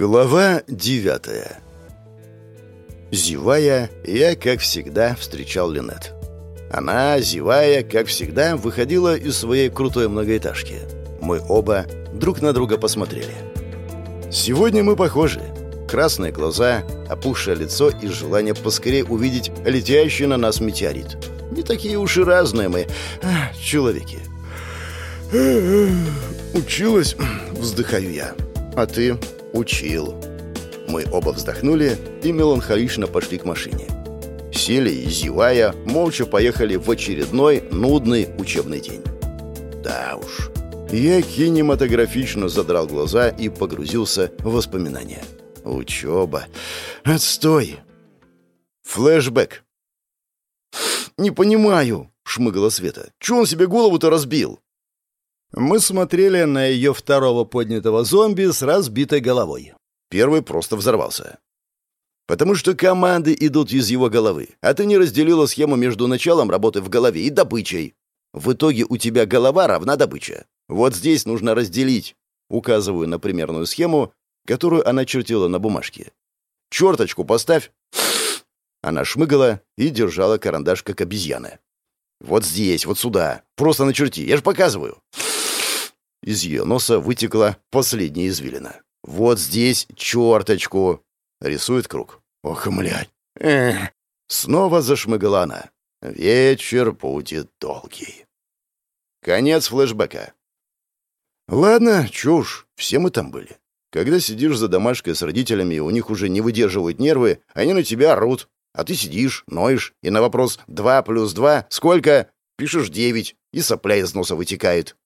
Глава девятая Зевая, я, как всегда, встречал Линет. Она, зевая, как всегда, выходила из своей крутой многоэтажки. Мы оба друг на друга посмотрели. Сегодня мы похожи. Красные глаза, опухшее лицо и желание поскорее увидеть летящий на нас метеорит. Не такие уж и разные мы, а, человеки. «Училась?» — вздыхаю я. «А ты?» «Учил». Мы оба вздохнули и меланхолично пошли к машине. Сели и, зевая, молча поехали в очередной нудный учебный день. Да уж. Я кинематографично задрал глаза и погрузился в воспоминания. Учеба. Отстой. Флэшбэк. «Не понимаю», — шмыгала Света. «Чего он себе голову-то разбил?» Мы смотрели на ее второго поднятого зомби с разбитой головой. Первый просто взорвался. Потому что команды идут из его головы, а ты не разделила схему между началом работы в голове и добычей. В итоге у тебя голова равна добыче. Вот здесь нужно разделить. Указываю на примерную схему, которую она чертила на бумажке. Черточку поставь. Она шмыгала и держала карандаш, как обезьяна. Вот здесь, вот сюда. Просто начерти. Я же показываю. Из ее носа вытекла последняя извилина. «Вот здесь черточку!» Рисует круг. «Ох, млядь!» Эх. Снова зашмыгала она. «Вечер будет долгий». Конец флешбека. Ладно, чушь, все мы там были. Когда сидишь за домашкой с родителями, у них уже не выдерживают нервы, они на тебя орут. А ты сидишь, ноешь, и на вопрос «два плюс два» сколько? Пишешь «девять», и сопля из носа вытекает.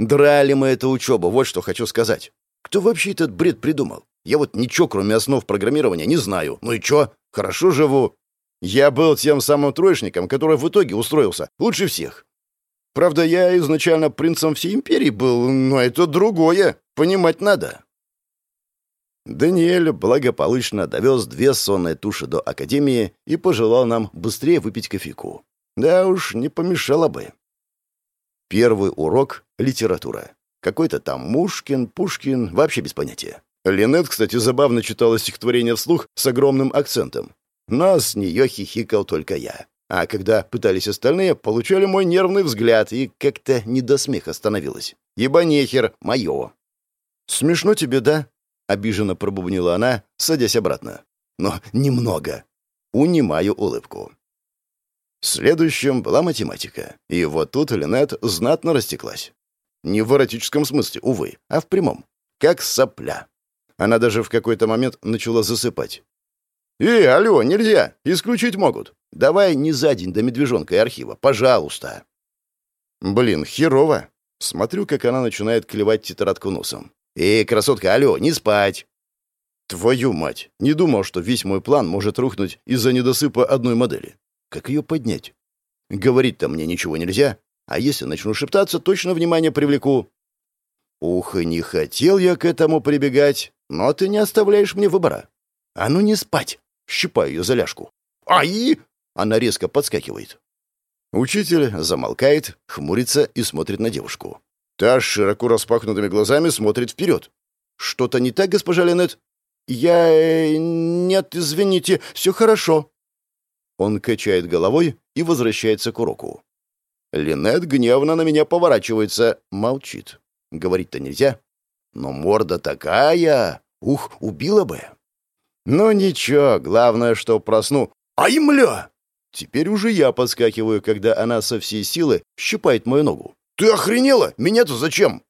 Драли мы эту учебу, вот что хочу сказать. Кто вообще этот бред придумал? Я вот ничего, кроме основ программирования, не знаю. Ну и чё? Хорошо живу. Я был тем самым троечником, который в итоге устроился лучше всех. Правда, я изначально принцем всей империи был, но это другое. Понимать надо. Даниэль благополучно довез две сонные туши до Академии и пожелал нам быстрее выпить кофейку. Да уж, не помешало бы. Первый урок — литература. Какой-то там Мушкин, Пушкин, вообще без понятия. Линет, кстати, забавно читала стихотворение вслух с огромным акцентом. Но с нее хихикал только я. А когда пытались остальные, получали мой нервный взгляд, и как-то не до смеха становилось. Ибо нехер, мое. «Смешно тебе, да?» — обиженно пробубнила она, садясь обратно. «Но немного». Унимаю улыбку. Следующим была математика. И вот тут Линет знатно растеклась. Не в эротическом смысле, увы, а в прямом. Как сопля. Она даже в какой-то момент начала засыпать. «Эй, алло, нельзя! Исключить могут! Давай не за день до медвежонка и архива, пожалуйста!» Блин, херово. Смотрю, как она начинает клевать тетрадку носом. «Эй, красотка, алло, не спать!» Твою мать! Не думал, что весь мой план может рухнуть из-за недосыпа одной модели. Как ее поднять? Говорить-то мне ничего нельзя, а если начну шептаться, точно внимание привлеку. Ух, и не хотел я к этому прибегать, но ты не оставляешь мне выбора. А ну не спать! Щипаю ее за ляжку. Ай! Она резко подскакивает. Учитель замолкает, хмурится и смотрит на девушку. Та широко распахнутыми глазами смотрит вперед. «Что-то не так, госпожа Ленет?» «Я... Э, нет, извините, все хорошо». Он качает головой и возвращается к уроку. Линет гневно на меня поворачивается, молчит. Говорить-то нельзя. Но морда такая! Ух, убила бы! Но ничего, главное, что просну. Ай, мля! Теперь уже я подскакиваю, когда она со всей силы щипает мою ногу. «Ты охренела? Меня-то зачем?»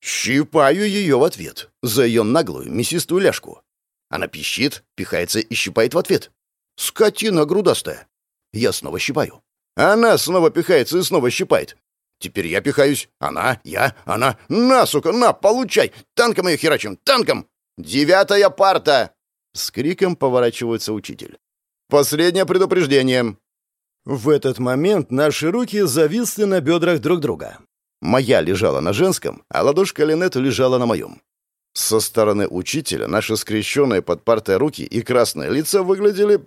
Щипаю ее в ответ за ее наглую мясистую ляжку. Она пищит, пихается и щипает в ответ. Скотина грудастая. Я снова щипаю. Она снова пихается и снова щипает. Теперь я пихаюсь. Она, я, она. На, сука, на, получай! Танком ее херачим, танком! Девятая парта! С криком поворачивается учитель. Последнее предупреждение. В этот момент наши руки зависли на бедрах друг друга. Моя лежала на женском, а ладошка Линету лежала на моем. Со стороны учителя наши скрещенные под партой руки и красные лица выглядели...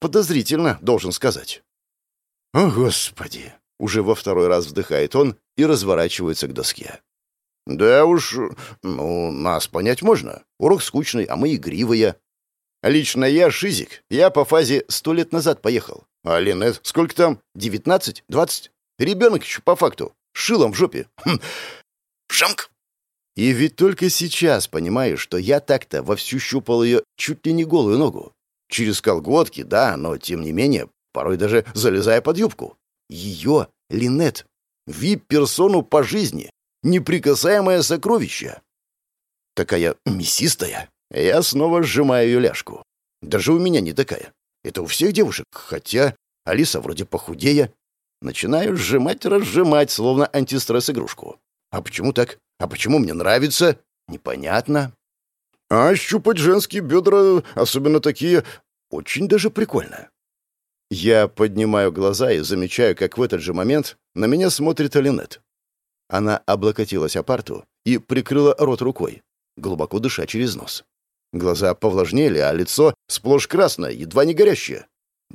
подозрительно, должен сказать. «О, Господи!» — уже во второй раз вздыхает он и разворачивается к доске. «Да уж, ну, нас понять можно. Урок скучный, а мы игривые. Лично я шизик. Я по фазе сто лет назад поехал. А Линет, сколько там? Девятнадцать? Двадцать? Ребенок еще по факту. Шилом в жопе. Хм. Жамк. И ведь только сейчас понимаю, что я так-то вовсю щупал ее чуть ли не голую ногу. Через колготки, да, но тем не менее, порой даже залезая под юбку. Ее, Линет, вип-персону по жизни, неприкасаемое сокровище. Такая мясистая. Я снова сжимаю ее ляжку. Даже у меня не такая. Это у всех девушек, хотя Алиса вроде похудее. Начинаю сжимать-разжимать, словно антистресс-игрушку. А почему так? А почему мне нравится? Непонятно. А щупать женские бедра, особенно такие, очень даже прикольно. Я поднимаю глаза и замечаю, как в этот же момент на меня смотрит Алинет. Она облокотилась о парту и прикрыла рот рукой, глубоко дыша через нос. Глаза повлажнели, а лицо сплошь красное, едва не горящее.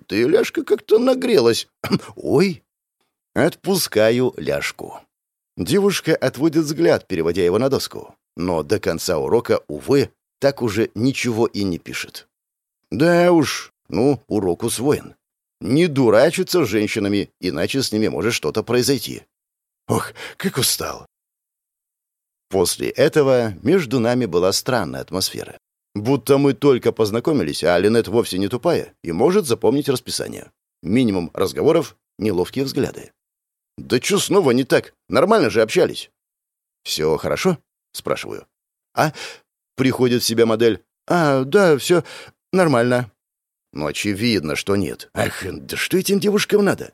Да и ляжка как-то нагрелась. Ой! Отпускаю ляжку. Девушка отводит взгляд, переводя его на доску. Но до конца урока, увы, так уже ничего и не пишет. Да уж, ну, урок усвоен. Не дурачиться с женщинами, иначе с ними может что-то произойти. Ох, как устал. После этого между нами была странная атмосфера. Будто мы только познакомились, а Линет вовсе не тупая и может запомнить расписание. Минимум разговоров, неловкие взгляды. «Да чё снова не так? Нормально же общались». «Все хорошо?» — спрашиваю. «А?» — приходит в себя модель. «А, да, все нормально». «Ну, очевидно, что нет. Ах, да что этим девушкам надо?»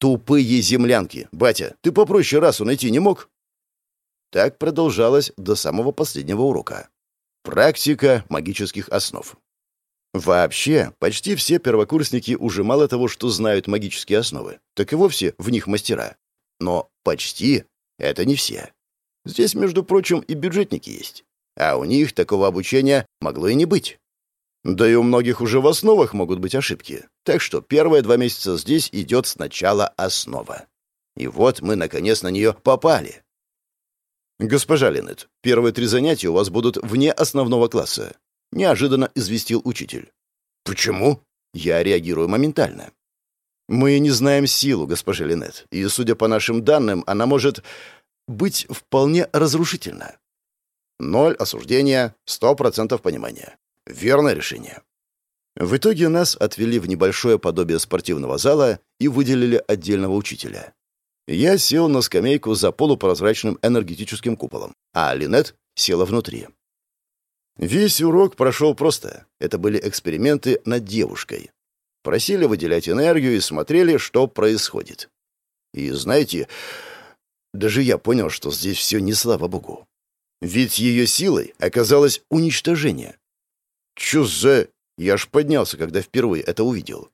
«Тупые землянки. Батя, ты попроще расу найти не мог?» Так продолжалось до самого последнего урока. Практика магических основ. Вообще, почти все первокурсники уже мало того, что знают магические основы, так и вовсе в них мастера. Но почти это не все. Здесь, между прочим, и бюджетники есть. А у них такого обучения могло и не быть. Да и у многих уже в основах могут быть ошибки. Так что первые два месяца здесь идет сначала основа. И вот мы, наконец, на нее попали. «Госпожа Ленет, первые три занятия у вас будут вне основного класса», — неожиданно известил учитель. «Почему?» Я реагирую моментально. «Мы не знаем силу госпожи Ленет, и, судя по нашим данным, она может быть вполне разрушительна. Ноль осуждения, сто процентов понимания. Верное решение». В итоге нас отвели в небольшое подобие спортивного зала и выделили отдельного учителя. Я сел на скамейку за полупрозрачным энергетическим куполом, а Линет села внутри. Весь урок прошел просто. Это были эксперименты над девушкой. Просили выделять энергию и смотрели, что происходит. И знаете, даже я понял, что здесь все не слава богу. Ведь ее силой оказалось уничтожение. Чё за... Я ж поднялся, когда впервые это увидел.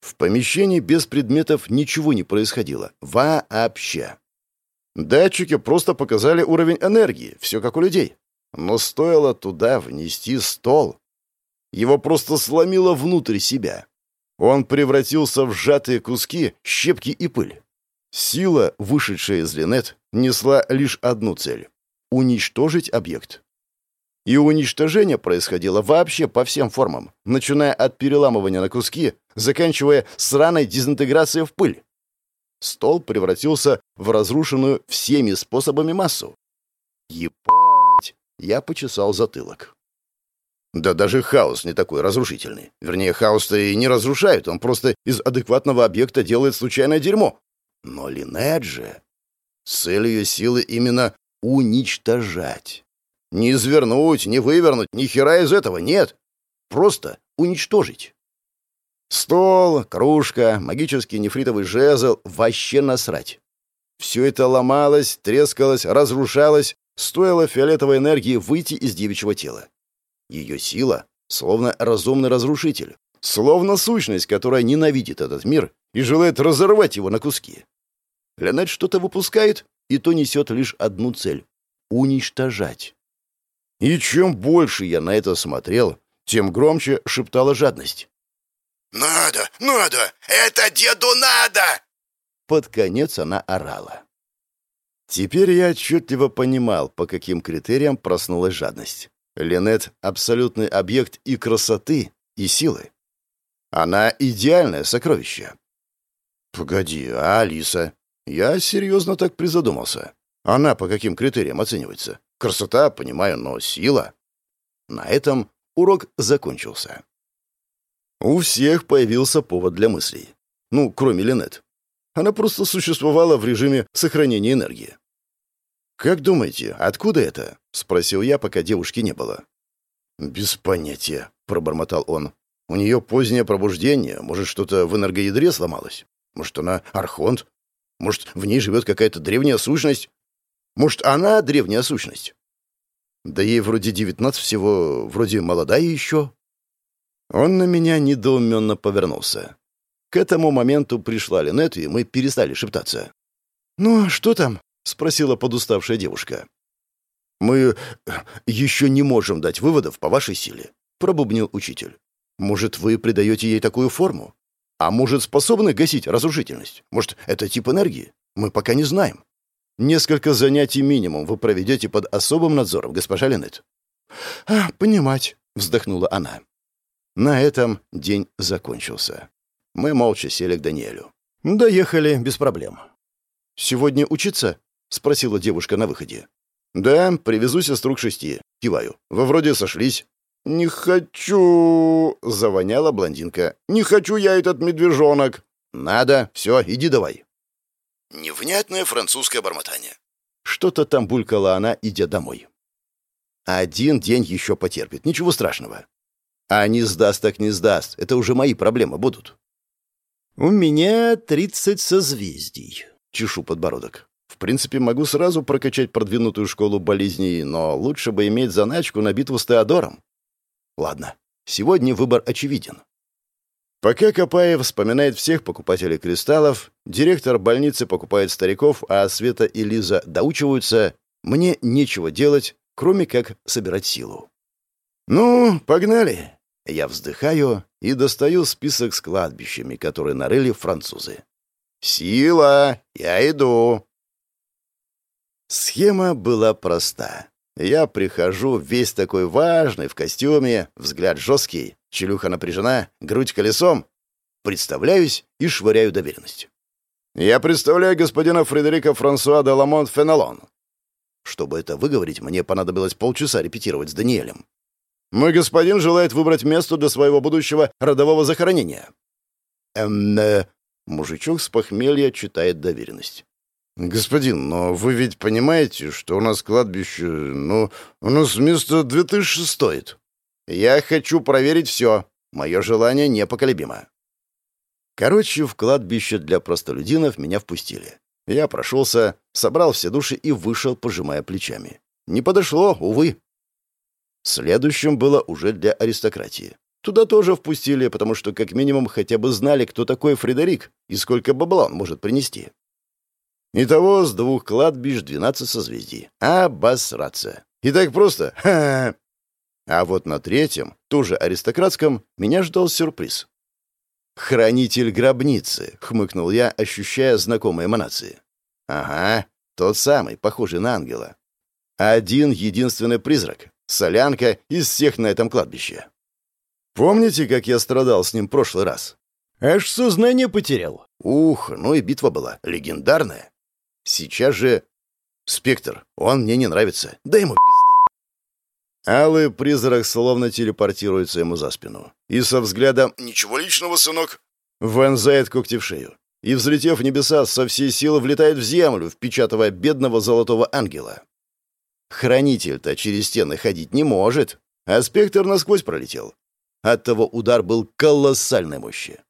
В помещении без предметов ничего не происходило. Вообще. Датчики просто показали уровень энергии, все как у людей. Но стоило туда внести стол. Его просто сломило внутрь себя. Он превратился в сжатые куски, щепки и пыль. Сила, вышедшая из Линет, несла лишь одну цель — уничтожить объект. И уничтожение происходило вообще по всем формам, начиная от переламывания на куски, заканчивая сраной дезинтеграцией в пыль. Стол превратился в разрушенную всеми способами массу. Ебать! Я почесал затылок. Да даже хаос не такой разрушительный. Вернее, хаос-то и не разрушает, он просто из адекватного объекта делает случайное дерьмо. Но Линет же... Цель ее силы именно уничтожать. Не извернуть, не вывернуть, ни хера из этого, нет. Просто уничтожить. Стол, кружка, магический нефритовый жезл — вообще насрать. Все это ломалось, трескалось, разрушалось, стоило фиолетовой энергии выйти из девичьего тела. Ее сила — словно разумный разрушитель, словно сущность, которая ненавидит этот мир и желает разорвать его на куски. Леонид что-то выпускает, и то несет лишь одну цель — уничтожать. И чем больше я на это смотрел, тем громче шептала жадность. «Надо! Надо! Это деду надо!» Под конец она орала. Теперь я отчетливо понимал, по каким критериям проснулась жадность. Линет — абсолютный объект и красоты, и силы. Она идеальное сокровище. Погоди, а Алиса? Я серьезно так призадумался. Она по каким критериям оценивается? Красота, понимаю, но сила? На этом урок закончился. У всех появился повод для мыслей. Ну, кроме Линет. Она просто существовала в режиме сохранения энергии. «Как думаете, откуда это?» — спросил я, пока девушки не было. «Без понятия», — пробормотал он. «У нее позднее пробуждение. Может, что-то в энергоядре сломалось? Может, она архонт? Может, в ней живет какая-то древняя сущность? Может, она древняя сущность? Да ей вроде девятнадцать всего, вроде молодая еще». Он на меня недоуменно повернулся. К этому моменту пришла Линет, и мы перестали шептаться. «Ну, а что там?» — спросила подуставшая девушка. «Мы еще не можем дать выводов по вашей силе», — пробубнил учитель. «Может, вы придаете ей такую форму? А может, способны гасить разрушительность? Может, это тип энергии? Мы пока не знаем. Несколько занятий минимум вы проведете под особым надзором, госпожа Ленет». «А, понимать», — вздохнула она. На этом день закончился. Мы молча сели к Даниэлю. Доехали без проблем. «Сегодня учиться?» — спросила девушка на выходе. «Да, привезу сестру к шести». Киваю. «Вы вроде сошлись». «Не хочу...» — завоняла блондинка. «Не хочу я этот медвежонок». «Надо. Все, иди давай». Невнятное французское бормотание. Что-то там булькала она, идя домой. Один день еще потерпит, ничего страшного. А не сдаст так не сдаст, это уже мои проблемы будут. «У меня тридцать созвездий», — чешу подбородок. «В принципе, могу сразу прокачать продвинутую школу болезней, но лучше бы иметь заначку на битву с Теодором». Ладно, сегодня выбор очевиден. Пока Копаев вспоминает всех покупателей кристаллов, директор больницы покупает стариков, а Света и Лиза доучиваются, мне нечего делать, кроме как собирать силу. «Ну, погнали!» Я вздыхаю и достаю список с кладбищами, которые нарыли французы. «Сила! Я иду!» Схема была проста. Я прихожу весь такой важный, в костюме, взгляд жесткий, челюха напряжена, грудь колесом. Представляюсь и швыряю доверенность. «Я представляю господина Фредерика Франсуа де Ламонт Фенелон». Чтобы это выговорить, мне понадобилось полчаса репетировать с Даниэлем. Мой господин желает выбрать место для своего будущего родового захоронения». «Эм, э, Мужичок с похмелья читает доверенность. «Господин, но вы ведь понимаете, что у нас кладбище, ну, у нас место две тысячи стоит. Я хочу проверить все. Мое желание непоколебимо». Короче, в кладбище для простолюдинов меня впустили. Я прошелся, собрал все души и вышел, пожимая плечами. Не подошло, увы. Следующим было уже для аристократии. Туда тоже впустили, потому что как минимум хотя бы знали, кто такой Фредерик и сколько бабла он может принести. Итого с двух кладбищ двенадцать созвездий. Обосраться. И так просто. Ха -ха. А вот на третьем, тоже аристократском, меня ждал сюрприз. «Хранитель гробницы», — хмыкнул я, ощущая знакомые эманации. «Ага, тот самый, похожий на ангела. Один единственный призрак, Солянка из всех на этом кладбище. Помните, как я страдал с ним в прошлый раз? Аж сознание потерял. Ух, ну и битва была легендарная. Сейчас же... Спектр, он мне не нравится. Дай ему. Алый призрак словно телепортируется ему за спину. И со взглядом «Ничего личного, сынок!» вонзает когти в шею. И, взлетев в небеса, со всей силы влетает в землю, впечатывая бедного золотого ангела. Хранитель-то через стены ходить не может, а спектр насквозь пролетел. Оттого удар был колоссальной мощи.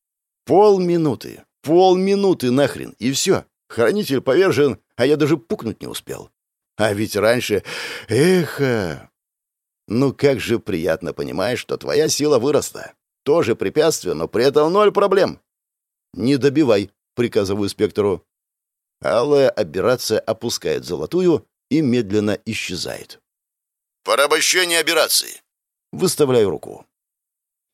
Полминуты, полминуты нахрен, и все. Хранитель повержен, а я даже пукнуть не успел. А ведь раньше... Эхо! Ну как же приятно понимаешь, что твоя сила выросла. Тоже препятствие, но при этом ноль проблем. «Не добивай», — приказываю спектру. Алая операция опускает золотую и медленно исчезает. «Порабощение операции!» Выставляю руку.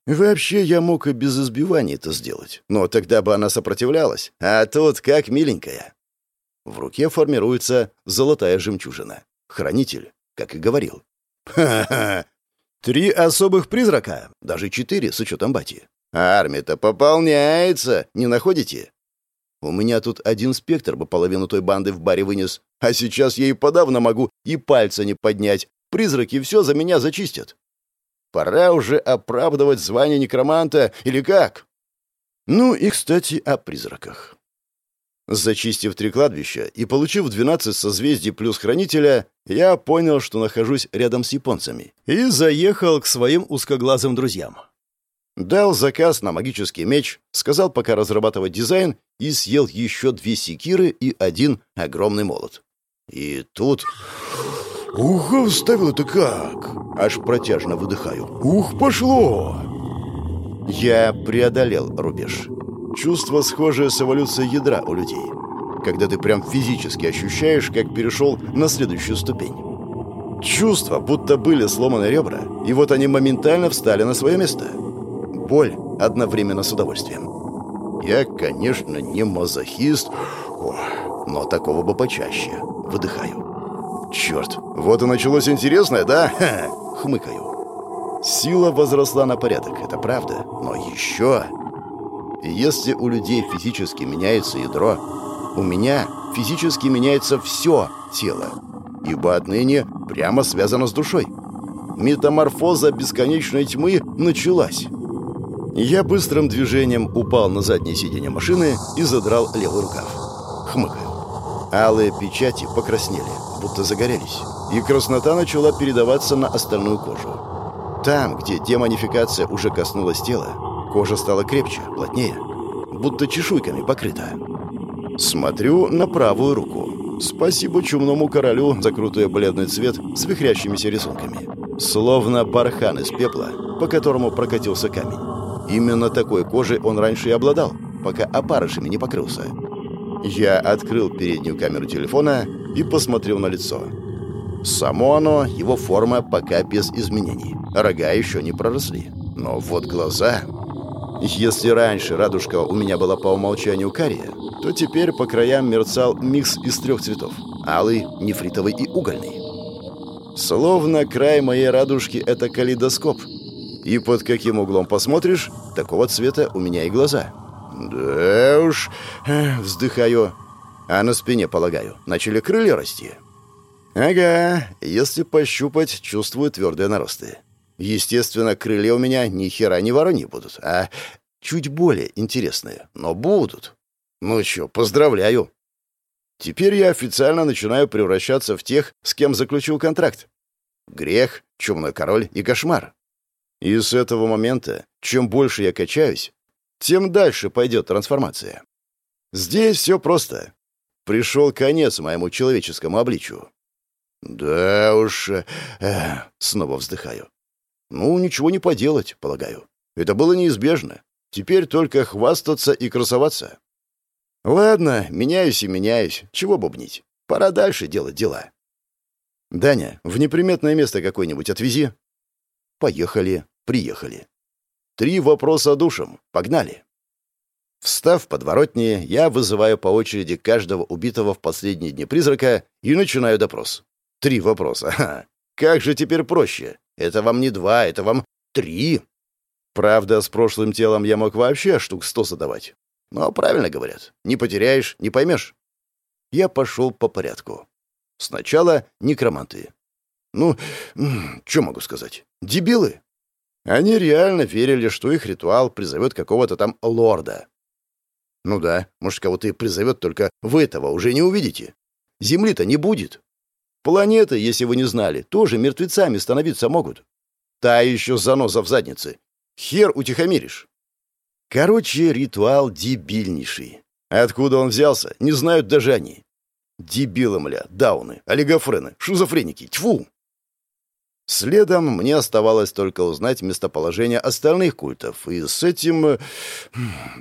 Вообще, я мог и без избивания это сделать, но тогда бы она сопротивлялась, а тут как миленькая. В руке формируется золотая жемчужина. Хранитель, как и говорил. Ха-ха! Три особых призрака, даже четыре с учетом бати. Армия-то пополняется, не находите? У меня тут один спектр бы половину той банды в баре вынес, а сейчас я и подавно могу и пальца не поднять. Призраки все за меня зачистят. Пора уже оправдывать звание некроманта или как? Ну и, кстати, о призраках. Зачистив три кладбища и получив 12 созвездий плюс хранителя, я понял, что нахожусь рядом с японцами, и заехал к своим узкоглазым друзьям. Дал заказ на магический меч, сказал пока разрабатывать дизайн и съел еще две секиры и один огромный молот. И тут... «Ух, вставил это как!» Аж протяжно выдыхаю. «Ух, пошло!» Я преодолел рубеж. Чувство схожее с эволюцией ядра у людей. Когда ты прям физически ощущаешь, как перешел на следующую ступень. Чувства, будто были сломаны ребра, и вот они моментально встали на свое место. Боль одновременно с удовольствием. Я, конечно, не мазохист, но такого бы почаще. Выдыхаю. Черт, вот и началось интересное, да? Ха, хмыкаю. Сила возросла на порядок, это правда. Но еще... Если у людей физически меняется ядро, у меня физически меняется все тело, ибо отныне прямо связано с душой. Метаморфоза бесконечной тьмы началась. Я быстрым движением упал на заднее сиденье машины и задрал левый рукав. Хмыкаю. Алые печати покраснели, будто загорелись, и краснота начала передаваться на остальную кожу. Там, где демонификация уже коснулась тела, кожа стала крепче, плотнее, будто чешуйками покрыта. Смотрю на правую руку. Спасибо чумному королю за крутой бледный цвет с вихрящимися рисунками. Словно бархан из пепла, по которому прокатился камень. Именно такой кожей он раньше и обладал, пока опарышами не покрылся. Я открыл переднюю камеру телефона и посмотрел на лицо. Само оно, его форма пока без изменений. Рога еще не проросли. Но вот глаза... Если раньше радужка у меня была по умолчанию кария, то теперь по краям мерцал микс из трех цветов. Алый, нефритовый и угольный. Словно край моей радужки — это калейдоскоп — и под каким углом посмотришь, такого цвета у меня и глаза. Да уж, вздыхаю. А на спине, полагаю, начали крылья расти. Ага, если пощупать, чувствую твердые наросты. Естественно, крылья у меня ни хера не вороньи будут, а чуть более интересные, но будут. Ну чё, поздравляю. Теперь я официально начинаю превращаться в тех, с кем заключил контракт. Грех, чумной король и кошмар. И с этого момента, чем больше я качаюсь, тем дальше пойдет трансформация. Здесь все просто. Пришел конец моему человеческому обличию. Да уж, э, снова вздыхаю. Ну, ничего не поделать, полагаю. Это было неизбежно. Теперь только хвастаться и красоваться. Ладно, меняюсь и меняюсь. Чего бубнить? Пора дальше делать дела. Даня, в неприметное место какое-нибудь отвези. Поехали. Приехали. Три вопроса душам. Погнали. Встав в подворотне, я вызываю по очереди каждого убитого в последние дни призрака и начинаю допрос. Три вопроса. Ха. Как же теперь проще? Это вам не два, это вам три. Правда, с прошлым телом я мог вообще штук сто задавать. Но правильно говорят. Не потеряешь, не поймешь. Я пошел по порядку. Сначала некроманты. Ну, что могу сказать? Дебилы. Они реально верили, что их ритуал призовет какого-то там лорда. Ну да, может, кого-то и призовет, только вы этого уже не увидите. Земли-то не будет. Планеты, если вы не знали, тоже мертвецами становиться могут. Та еще заноза в заднице. Хер утихомиришь. Короче, ритуал дебильнейший. Откуда он взялся, не знают даже они. Дебилы, мля, дауны, олигофрены, шизофреники, тьфу! Следом мне оставалось только узнать местоположение остальных культов, и с этим э,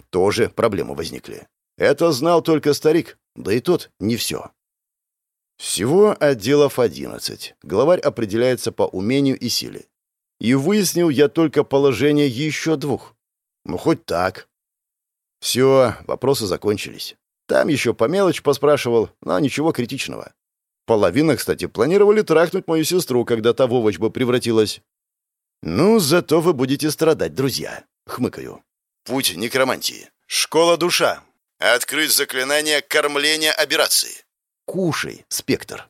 тоже проблемы возникли. Это знал только старик, да и тот не все. Всего отделов одиннадцать. Главарь определяется по умению и силе. И выяснил я только положение еще двух. Ну, хоть так. Все, вопросы закончились. Там еще по мелочи поспрашивал, но ничего критичного. Половина, кстати, планировали трахнуть мою сестру, когда та в овощ бы превратилась. «Ну, зато вы будете страдать, друзья», — хмыкаю. «Путь некромантии. Школа душа. Открыть заклинание кормления операции. Кушай, спектр».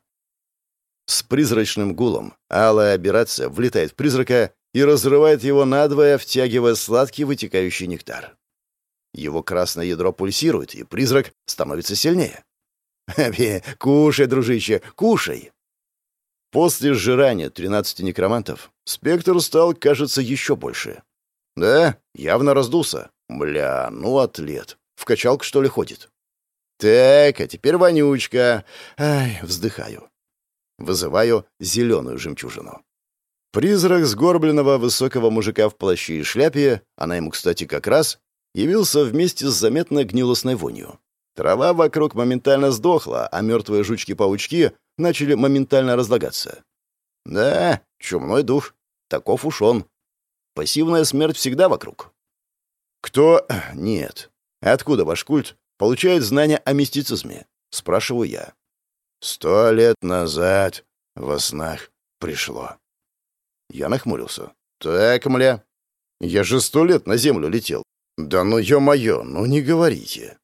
С призрачным гулом алая операция влетает в призрака и разрывает его надвое, втягивая сладкий вытекающий нектар. Его красное ядро пульсирует, и призрак становится сильнее. «Кушай, дружище, кушай!» После сжирания тринадцати некромантов спектр стал, кажется, еще больше. Да, явно раздулся. Бля, ну атлет. В качалку, что ли, ходит? Так, а теперь вонючка. Ай, вздыхаю. Вызываю зеленую жемчужину. Призрак сгорбленного высокого мужика в плаще и шляпе, она ему, кстати, как раз, явился вместе с заметно гнилостной вонью. Трава вокруг моментально сдохла, а мертвые жучки-паучки начали моментально разлагаться. Да, чумной дух. Таков уж он. Пассивная смерть всегда вокруг. Кто... Нет. Откуда ваш культ получает знания о мистицизме? Спрашиваю я. Сто лет назад во снах пришло. Я нахмурился. Так, мля. Я же сто лет на землю летел. Да ну, ё-моё, ну не говорите.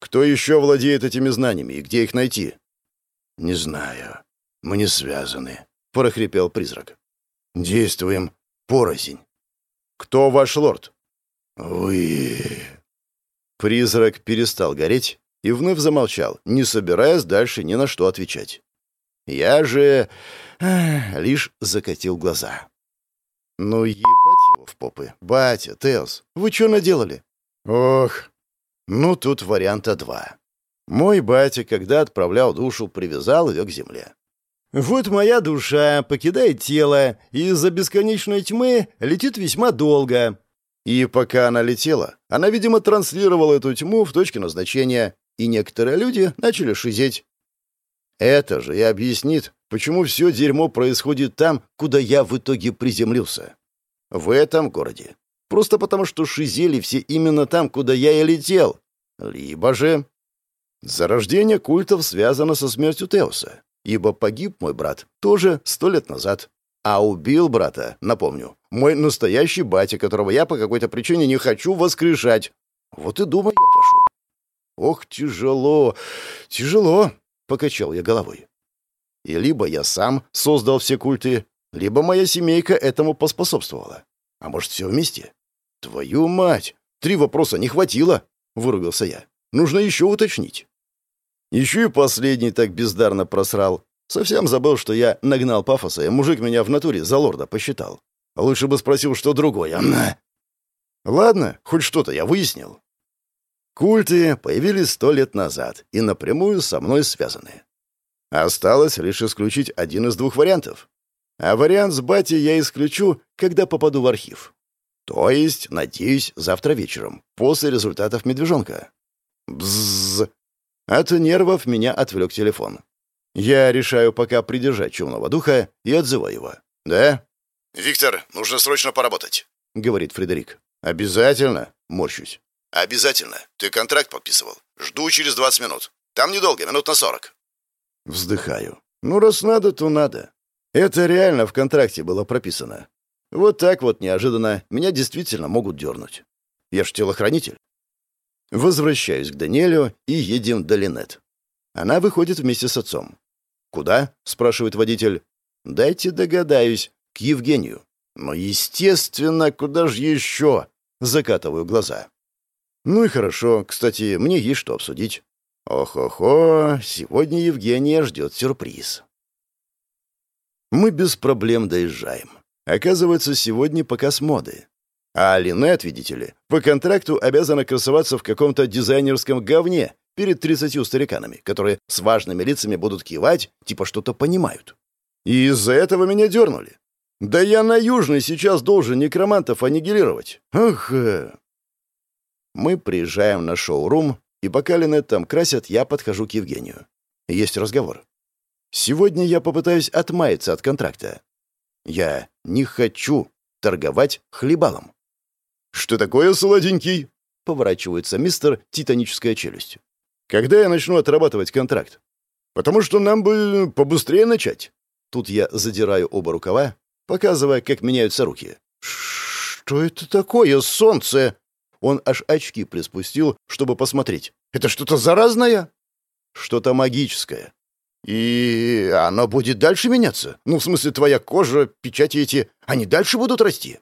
Кто еще владеет этими знаниями и где их найти? Не знаю. Мы не связаны, прохрипел призрак. Действуем порознь. Кто ваш лорд? Вы. Призрак перестал гореть и вновь замолчал, не собираясь дальше ни на что отвечать. Я же эх, лишь закатил глаза. «Ну, ебать его в попы. Батя, Теос, вы что наделали?» «Ох, ну, тут варианта два. Мой батя, когда отправлял душу, привязал ее к земле. Вот моя душа покидает тело и из-за бесконечной тьмы летит весьма долго. И пока она летела, она, видимо, транслировала эту тьму в точке назначения, и некоторые люди начали шизеть. Это же и объяснит, почему все дерьмо происходит там, куда я в итоге приземлился. В этом городе. Просто потому, что шизели все именно там, куда я и летел. Либо же... Зарождение культов связано со смертью Теоса, ибо погиб мой брат тоже сто лет назад. А убил брата, напомню, мой настоящий батя, которого я по какой-то причине не хочу воскрешать. Вот и думаю, я пошу. Ох, тяжело, тяжело, покачал я головой. И либо я сам создал все культы, либо моя семейка этому поспособствовала. А может, все вместе? «Твою мать! Три вопроса не хватило!» — выругался я. «Нужно еще уточнить». Еще и последний так бездарно просрал. Совсем забыл, что я нагнал пафоса, и мужик меня в натуре за лорда посчитал. Лучше бы спросил, что другое. Ладно, хоть что-то я выяснил. Культы появились сто лет назад и напрямую со мной связаны. Осталось лишь исключить один из двух вариантов. А вариант с батей я исключу, когда попаду в архив. То есть, надеюсь, завтра вечером, после результатов медвежонка. Бззз. От нервов меня отвлек телефон. Я решаю пока придержать чумного духа и отзываю его. «Да?» «Виктор, нужно срочно поработать», — говорит Фредерик. «Обязательно?» — морщусь. «Обязательно. Ты контракт подписывал. Жду через 20 минут. Там недолго, минут на 40». Вздыхаю. «Ну, раз надо, то надо. Это реально в контракте было прописано. Вот так вот неожиданно меня действительно могут дернуть. Я ж телохранитель. Возвращаюсь к Даниэлю и едем до Линет. Она выходит вместе с отцом. «Куда?» — спрашивает водитель. «Дайте догадаюсь. К Евгению». «Ну, естественно, куда же еще?» — закатываю глаза. «Ну и хорошо. Кстати, мне есть что обсудить». «Ох-охо, сегодня Евгения ждет сюрприз». Мы без проблем доезжаем. Оказывается, сегодня показ моды. А Линет, видите ли, по контракту обязана красоваться в каком-то дизайнерском говне перед тридцатью стариканами, которые с важными лицами будут кивать, типа что-то понимают. И из-за этого меня дернули. Да я на Южный сейчас должен некромантов аннигилировать. Ах! Э. Мы приезжаем на шоу-рум, и пока Линет там красят, я подхожу к Евгению. Есть разговор. Сегодня я попытаюсь отмаяться от контракта. Я не хочу торговать хлебалом. «Что такое, сладенький?» — поворачивается мистер «Титаническая челюсть». Когда я начну отрабатывать контракт? Потому что нам бы побыстрее начать. Тут я задираю оба рукава, показывая, как меняются руки. «Что это такое, солнце?» Он аж очки приспустил, чтобы посмотреть. «Это что-то заразное?» «Что-то магическое. И оно будет дальше меняться? Ну, в смысле, твоя кожа, печати эти, они дальше будут расти?»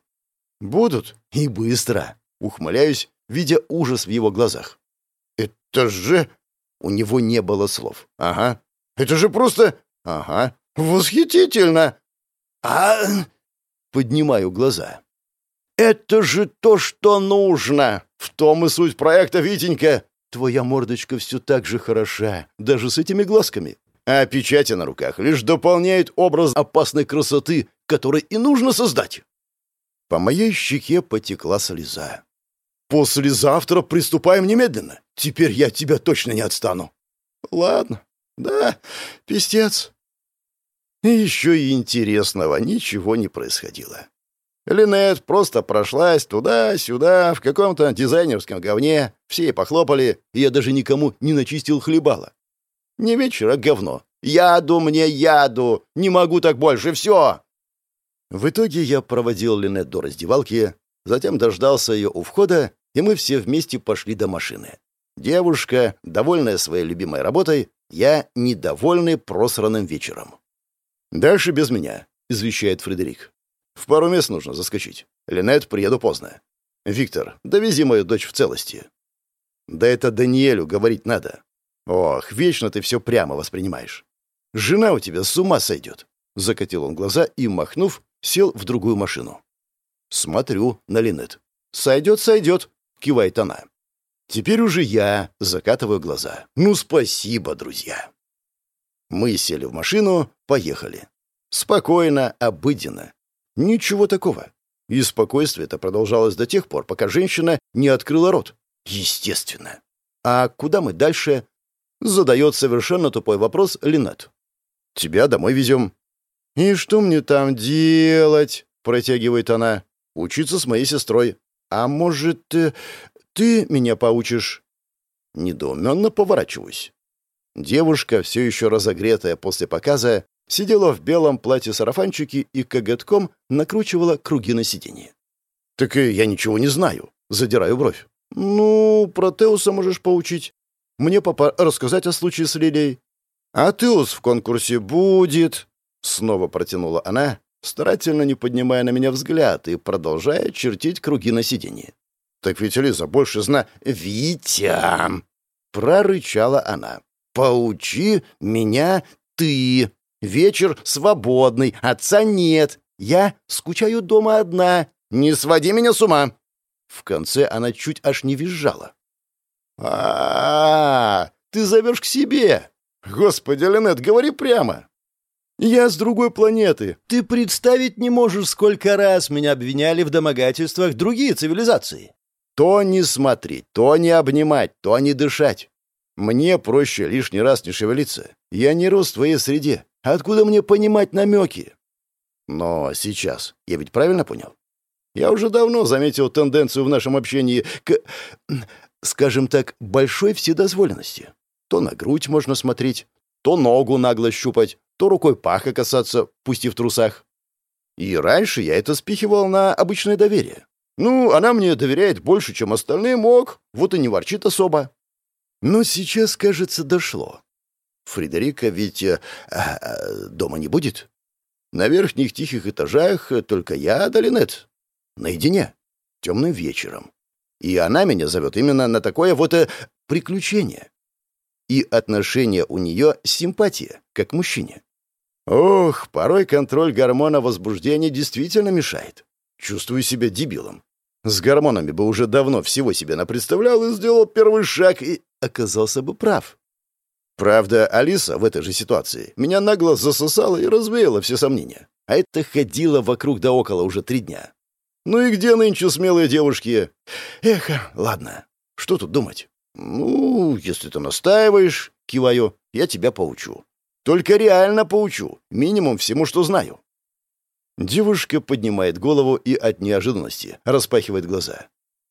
«Будут. И быстро». Ухмыляюсь, видя ужас в его глазах. «Это же...» У него не было слов. «Ага. Это же просто... Ага. Восхитительно!» «А...» Поднимаю глаза. «Это же то, что нужно! В том и суть проекта, Витенька! Твоя мордочка все так же хороша, даже с этими глазками. А печати на руках лишь дополняют образ опасной красоты, который и нужно создать». По моей щеке потекла слеза. «Послезавтра приступаем немедленно. Теперь я тебя точно не отстану». «Ладно. Да, пистец. И еще и интересного ничего не происходило. Линет просто прошлась туда-сюда, в каком-то дизайнерском говне, все ей похлопали, и я даже никому не начистил хлебала. Не вечер, а говно. Яду мне, яду! Не могу так больше, все! В итоге я проводил Линет до раздевалки, затем дождался ее у входа, и мы все вместе пошли до машины. Девушка, довольная своей любимой работой, я недовольный просранным вечером. «Дальше без меня», — извещает Фредерик. «В пару мест нужно заскочить. Линет, приеду поздно. Виктор, довези мою дочь в целости». «Да это Даниэлю говорить надо. Ох, вечно ты все прямо воспринимаешь. Жена у тебя с ума сойдет». Закатил он глаза и, махнув, сел в другую машину. Смотрю на Линет. «Сойдет, сойдет», — кивает она. Теперь уже я закатываю глаза. «Ну, спасибо, друзья». Мы сели в машину, поехали. Спокойно, обыденно. Ничего такого. И спокойствие это продолжалось до тех пор, пока женщина не открыла рот. Естественно. А куда мы дальше? Задает совершенно тупой вопрос Линет. Тебя домой везем. И что мне там делать? Протягивает она. Учиться с моей сестрой. А может, ты, ты меня поучишь? Недоуменно поворачиваюсь. Девушка, все еще разогретая после показа, сидела в белом платье-сарафанчике и коготком накручивала круги на сиденье. «Так я ничего не знаю», — задираю бровь. «Ну, про Теуса можешь поучить. Мне папа рассказать о случае с Лилей». «А Теус в конкурсе будет», — снова протянула она, старательно не поднимая на меня взгляд и продолжая чертить круги на сиденье. «Так ведь Лиза больше зна...» «Витя!» — прорычала она. Поучи меня ты. Вечер свободный, отца нет. Я скучаю дома одна. Не своди меня с ума. В конце она чуть аж не визжала. А, -а, -а ты зовешь к себе. Господи, Ленет, говори прямо. Я с другой планеты. Ты представить не можешь, сколько раз меня обвиняли в домогательствах другие цивилизации. То не смотреть, то не обнимать, то не дышать. Мне проще лишний раз не шевелиться. Я не рос в твоей среде. Откуда мне понимать намеки? Но сейчас, я ведь правильно понял? Я уже давно заметил тенденцию в нашем общении к, скажем так, большой вседозволенности. То на грудь можно смотреть, то ногу нагло щупать, то рукой паха касаться, пустив в трусах. И раньше я это спихивал на обычное доверие. Ну, она мне доверяет больше, чем остальные мог, вот и не ворчит особо. Но сейчас, кажется, дошло. Фредерика ведь э, э, дома не будет. На верхних тихих этажах только я да Линет. Наедине. Темным вечером. И она меня зовет именно на такое вот э, приключение. И отношение у нее симпатия, как мужчине. Ох, порой контроль гормона возбуждения действительно мешает. Чувствую себя дебилом. С гормонами бы уже давно всего себе напредставлял и сделал первый шаг, и оказался бы прав. Правда, Алиса в этой же ситуации меня нагло засосала и развеяла все сомнения. А это ходило вокруг да около уже три дня. Ну и где нынче смелые девушки? Эх, ладно, что тут думать? Ну, если ты настаиваешь, киваю, я тебя поучу. Только реально поучу, минимум всему, что знаю. Девушка поднимает голову и от неожиданности распахивает глаза.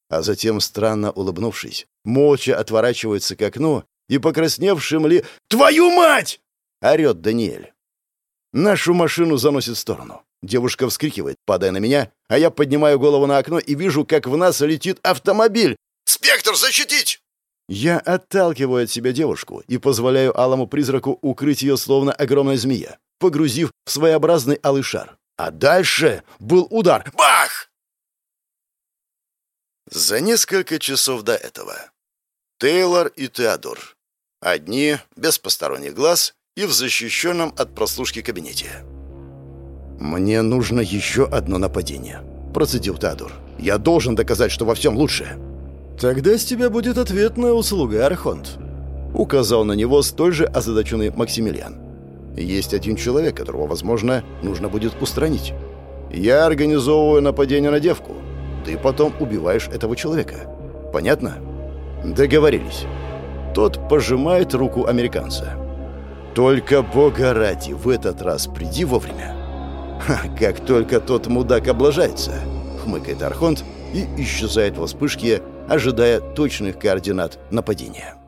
А затем, странно улыбнувшись, молча отворачивается к окну и покрасневшим ли... «Твою мать!» — орет Даниэль. Нашу машину заносит в сторону. Девушка вскрикивает, падая на меня, а я поднимаю голову на окно и вижу, как в нас летит автомобиль. «Спектр, защитить!» Я отталкиваю от себя девушку и позволяю алому призраку укрыть ее, словно огромная змея, погрузив в своеобразный алый шар. А дальше был удар. Бах! За несколько часов до этого. Тейлор и Теодор. Одни, без посторонних глаз, и в защищенном от прослушки кабинете. «Мне нужно еще одно нападение», — процедил Теодор. «Я должен доказать, что во всем лучше». «Тогда с тебя будет ответная услуга, Архонт», — указал на него столь же озадаченный Максимилиан. «Есть один человек, которого, возможно, нужно будет устранить. Я организовываю нападение на девку. Ты потом убиваешь этого человека. Понятно?» «Договорились». Тот пожимает руку американца. «Только бога ради, в этот раз приди вовремя». Ха, как только тот мудак облажается, хмыкает Архонт и исчезает во вспышке, ожидая точных координат нападения.